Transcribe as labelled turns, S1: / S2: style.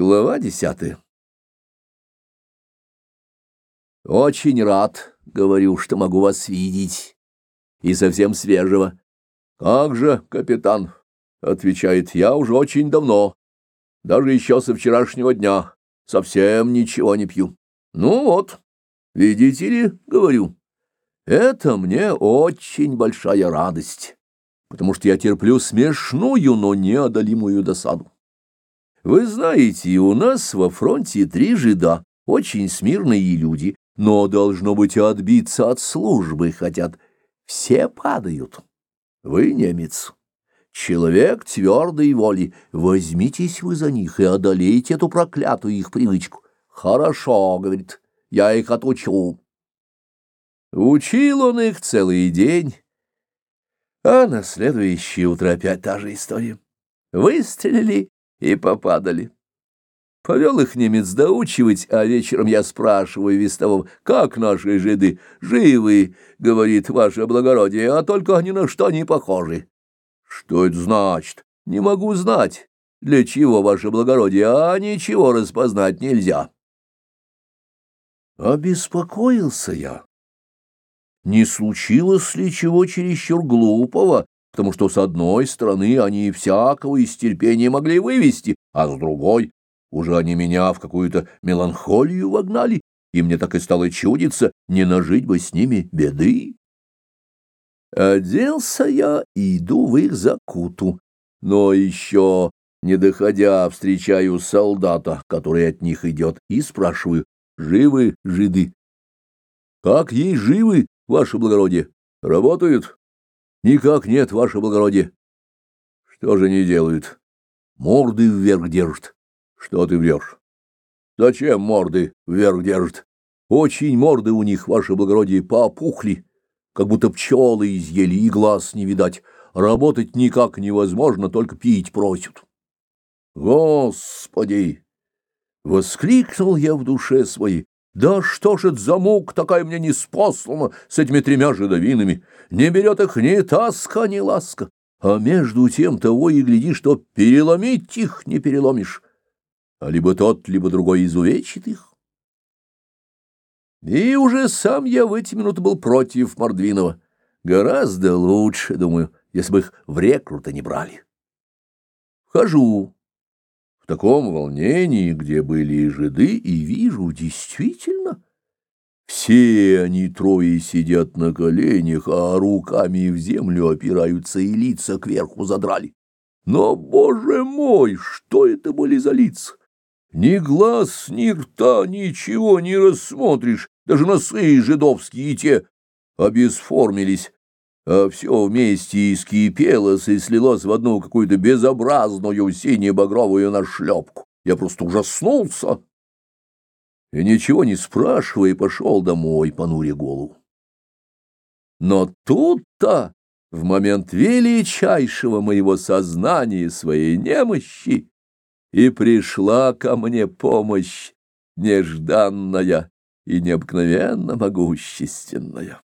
S1: Глава десятая «Очень рад, — говорю, — что могу вас видеть, и совсем свежего. Как же, капитан, — отвечает, — я уже очень давно, даже еще со вчерашнего дня, совсем ничего не пью. Ну вот, видите ли, — говорю, — это мне очень большая радость, потому что я терплю смешную, но неодолимую досаду. Вы знаете, у нас во фронте три жида, очень смирные люди, но, должно быть, отбиться от службы хотят. Все падают. Вы немец. Человек твердой воли. Возьмитесь вы за них и одолейте эту проклятую их привычку. Хорошо, говорит, я их отучу. Учил он их целый день, а на следующее утро опять та же история. Выстрелили и попадали. Повел их немец доучивать, а вечером я спрашиваю вестового, как наши жиды? Живы, говорит ваше благородие, а только ни на что не похожи. Что это значит? Не могу знать. Для чего, ваше благородие, а ничего распознать нельзя. Обеспокоился я. Не случилось ли чего чересчур глупого, потому что с одной стороны они всякого из терпения могли вывести, а с другой уже они меня в какую-то меланхолию вогнали, и мне так и стало чудиться, не нажить бы с ними беды. Оделся я и иду в их закуту, но еще, не доходя, встречаю солдата, который от них идет, и спрашиваю, живы жиды? Как ей живы, ваше благородие? Работают? Никак нет, ваше благородие. Что же они делают? Морды вверх держат. Что ты врешь? Зачем морды вверх держат? Очень морды у них, ваше благородие, поопухли, как будто пчелы изъели, и глаз не видать. Работать никак невозможно, только пить просят. Господи! Воскликнул я в душе своей. Да что ж это за мук такая мне неспослана с этими тремя жидовинами? Не берет их ни таска, ни ласка. А между тем того и гляди, что переломить их не переломишь. А либо тот, либо другой изувечит их. И уже сам я в эти минуты был против Мордвинова. Гораздо лучше, думаю, если бы их в рекруты не брали. Вхожу таком волнении, где были и жиды, и вижу, действительно, все они трое сидят на коленях, а руками в землю опираются и лица кверху задрали. Но, боже мой, что это были за лица? Ни глаз, ни рта, ничего не рассмотришь, даже носы жидовские те обесформились, все вместе искипелось и слилось в одну какую-то безобразную сине-багровую нашлепку. Я просто ужаснулся и, ничего не спрашивая, пошел домой, понуря голову. Но тут-то, в момент величайшего моего сознания своей немощи, и пришла ко мне помощь нежданная и необыкновенно могущественная.